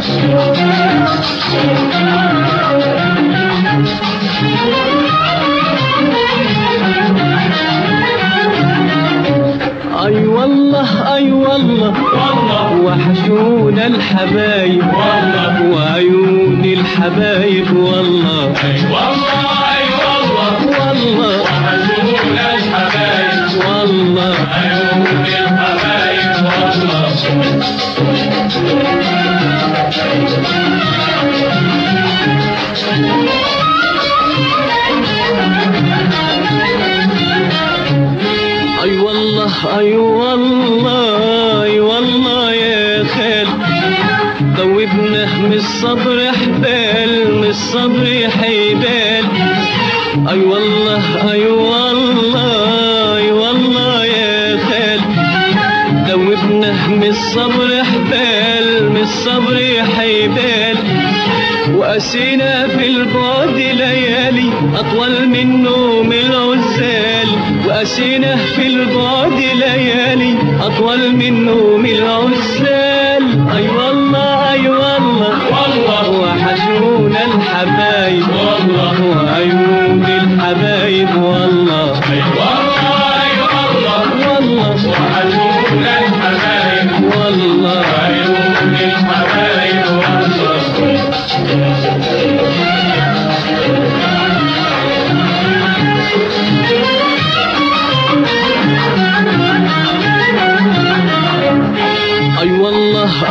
أي والله أي والله. والله وحشونا الحبايب. والله وعيون الحبايب والله. اي والله. اي والله والله وحشونا الحبايب والله عيون الحبايب والله. أي والله اي والله يا خال ذوبنا من الصبر حبال من الصبر حبال. أي والله أي والله أي والله يا خال ذوبنا من الصبر حبال من الصبر حبال. وقسينا في البعد ليالي أطول من نوم العزال. وقسينا في البعد ليالي أطول من نوم العزال أي والله أي والله. والله وحشونا الحبايب. والله وعيون الحبايب والله. اي والله. اي والله والله وحشونا الحبايب والله. عيون الحبايب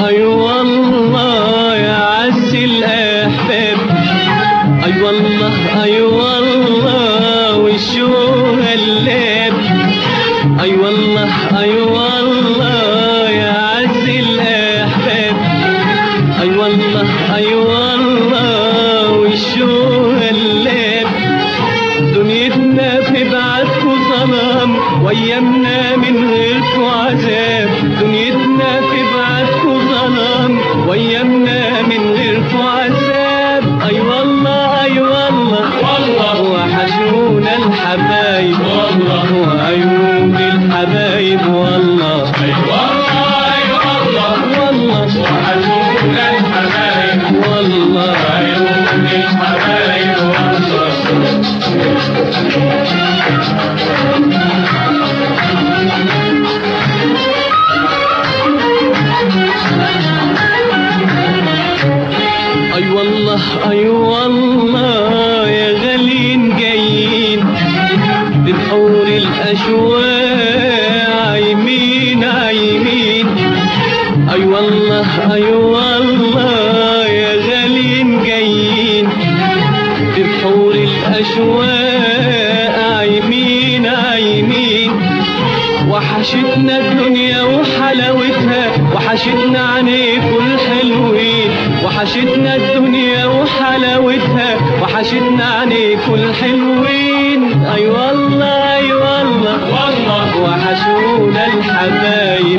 أي والله يا عز الأحباب. أي والله أي والله والشوق اللاب أي والله أي والله يا عز الأحباب. أي والله أي والله والشوق اللاب دنيتنا في بعدكوا ظلام وأيامنا من غيركوا عذاب. والله أي والله أي والله والله وحشونا الحبايب والله عيون الحبايب والله اي والله اي والله يا غالين جايين. بنحور الأشواق اي والله يا غالين جايين بنحور الاشواق عايمين عايمين وحشتنا الدنيا وحلاوتها وحشتنا عنيكوا الحلوين وحشتنا الدنيا وحلاوتها وحشتنا عنيكوا الحلوين اي والله اي والله والله وحشونا الحبايب.